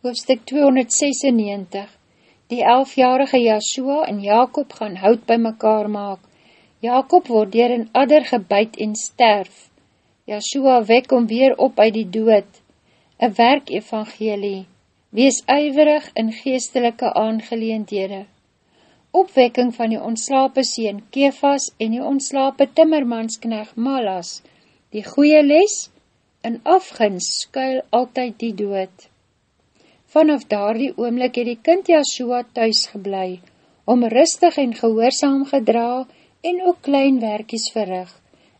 Hoofstuk 296 Die elfjarige Yahshua en Jacob gaan hout by mekaar maak. Jacob word dier een adder gebuid en sterf. Yahshua wek om weer op uit die dood. Een werk evangelie. Wees uiverig in geestelike aangeleendhede. Opwekking van die ontslape sien Kefas en die ontslape timmermanskneg Malas. Die goeie les, in afgins skuil altyd die dood. Vanaf daar die oomlik het die kind Yahshua thuis geblei, om rustig en gehoorzaam gedra en ook klein werkies verrig.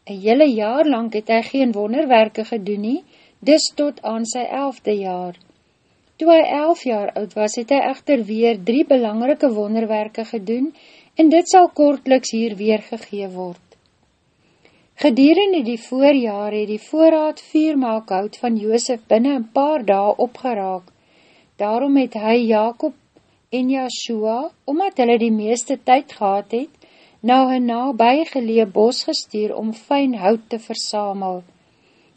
Een hele jaar lang het hy geen wonderwerke gedoen nie, dis tot aan sy elfde jaar. Toe hy elf jaar oud was, het hy echter weer drie belangrike wonderwerke gedoen en dit sal kortliks hier weer gegee word. Gedurende die voorjaar het die voorraad vier maakhout van Joosef binnen een paar dae opgeraak, Daarom het hy Jacob en Yahshua, omdat hulle die meeste tyd gehad het, na een nabij gelee bos gestuur om fijn hout te versamel.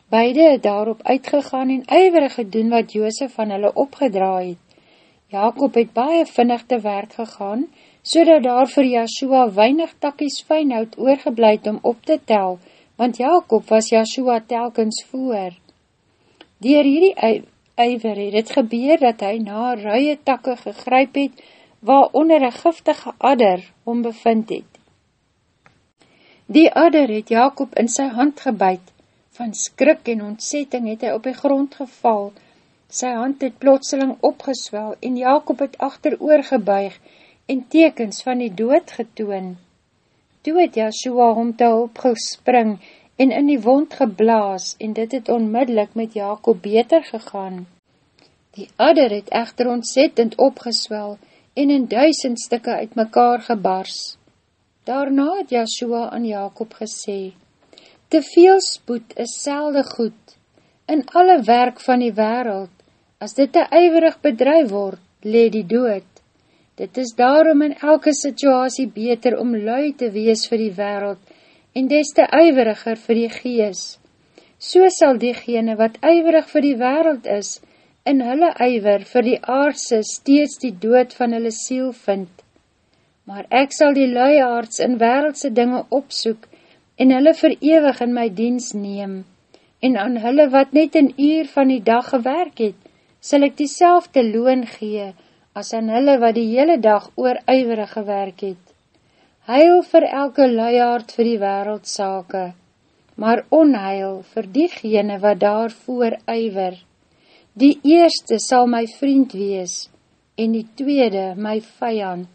Beide het daarop uitgegaan en uiverig gedoen wat Joosef van hulle opgedraai het. Jacob het baie vinnig te werk gegaan, so dat daar vir Yahshua weinig takkies fijn hout oorgebleid om op te tel, want Jacob was Yahshua telkens voor. Dier hierdie uiver het het gebeur dat hy na ruie takke gegryp het, waar onder een giftige adder om bevind het. Die adder het Jacob in sy hand gebuid, van skrik en ontsetting het hy op die grond geval, sy hand het plotseling opgeswel en Jacob het achter oorgebuig en tekens van die dood getoon. Toe het Joshua hom te hulp gespring en in die wond geblaas, en dit het onmiddellik met Jacob beter gegaan. Die adder het echter ontzettend opgeswel, en in duisend stikke uit mekaar gebars. Daarna het Joshua aan Jacob gesê, Te veel spoed is selde goed, in alle werk van die wereld, as dit te uiverig bedrijf word, le die dood. Dit is daarom in elke situasie beter om lui te wees vir die wereld, en des te uiveriger vir die gees. So sal diegene wat uiverig vir die wereld is, in hulle uiver vir die aardse steeds die dood van hulle siel vind. Maar ek sal die luiaards in wereldse dinge opsoek en hulle verewig in my diens neem, en aan hulle wat net een uur van die dag gewerk het, sal ek die loon gee, as aan hulle wat die hele dag oor uiverig gewerk het heil vir elke luiaard vir die wereldsake, maar onheil vir diegene wat daarvoor uiver. Die eerste sal my vriend wees, en die tweede my vijand.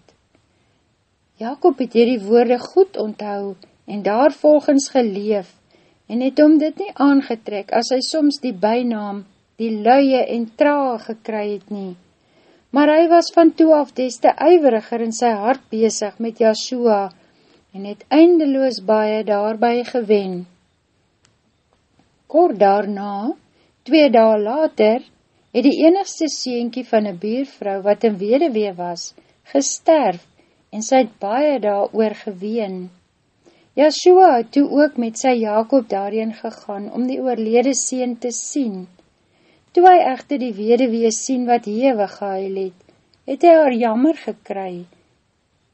Jacob het hierdie woorde goed onthou, en daar volgens geleef, en het om dit nie aangetrek, as hy soms die bijnaam, die luie en traag gekry het nie maar hy was van toe af des te uiveriger in sy hart bezig met Yahshua en het eindeloos baie daarby gewen. Kort daarna, twee daal later, het die enigste sienkie van een buurvrou wat een wedewee was, gesterf en sy het baie daar oor geween. Yahshua het toe ook met sy Jacob daarin gegaan om die oorlede sien te sien. Toe hy echter die wedewee sien wat hewe gehuil het, het hy haar jammer gekry,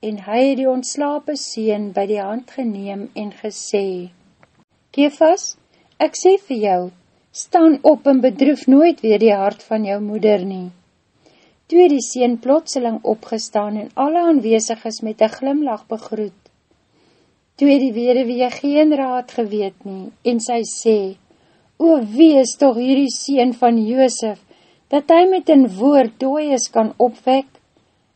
en hy het die ontslape sien by die hand geneem en gesê, Kefas, ek sê vir jou, staan op en bedroef nooit weer die hart van jou moeder nie. Toe die sien plotseling opgestaan en alle aanwezig is met een glimlach begroet. Toe die wedewee geen raad geweet nie, en sy sê, O, wie is toch hierdie sien van Joosef, dat hy met een woord dooies kan opwek?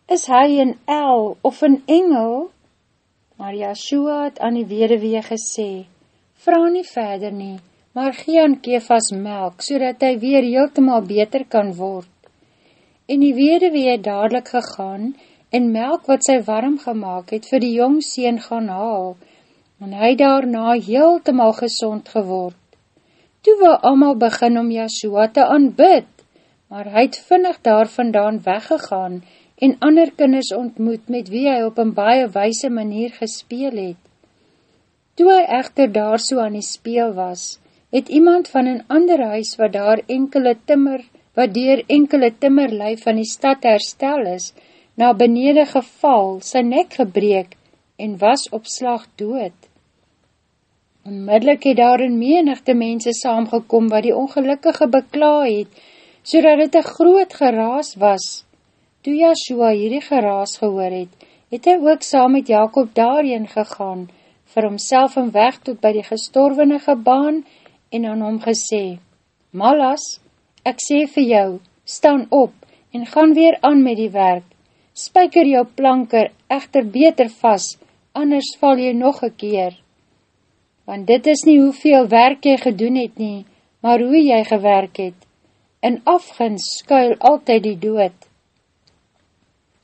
Is hy een el of een engel? Maar Yahshua het aan die wederwee gesê, Vra nie verder nie, maar gee aan Kefas melk, so hy weer heeltemaal beter kan word. En die wederwee het dadelijk gegaan, en melk wat sy warm gemaakt het, vir die jong sien gaan haal, en hy daarna heeltemaal gezond geword. Toe wil allemaal begin om Yahshua te aanbid, maar hy het vinnig daar vandaan weggegaan en ander kinders ontmoet met wie hy op een baie wijse manier gespeel het. Toe hy echter daar so aan die speel was, het iemand van een ander huis wat daar enkele timmer wat dier enkele timmerlui van die stad herstel is, na benede geval, sy nek gebreek en was op slag dood. Onmiddellik het daar in menigte mense saamgekom wat die ongelukkige bekla het, so dat het een groot geraas was. Toe Joshua hierdie geraas gehoor het, het hy ook saam met Jacob daarin gegaan, vir homself een weg tot by die gestorvene gebaan en aan hom gesê, Malas, ek sê vir jou, staan op en gaan weer aan met die werk. Spijker jou planker echter beter vast, anders val jy nog een keer. Want dit is nie hoeveel werk jy gedoen het nie, maar hoe jy gewerk het. In afgins skuil altyd die dood.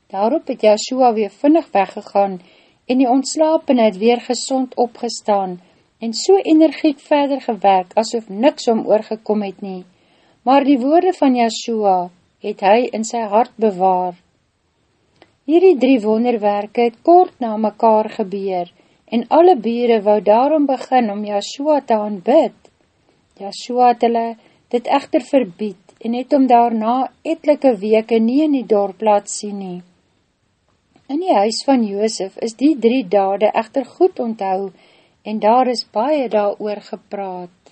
Daarop het Joshua weer vinnig weggegaan en die ontslapen het weer gezond opgestaan en so energiek verder gewerk asof niks om oorgekom het nie. Maar die woorde van Joshua het hy in sy hart bewaar. Hierdie drie wonderwerke het kort na mekaar gebeur en alle bieren wou daarom begin om Joshua te aanbid. Joshua het hulle dit echter verbied en het om daarna etelike weke nie in die dorp laat sien nie. In die huis van Joosef is die drie dade echter goed onthou en daar is baie daar oor gepraat.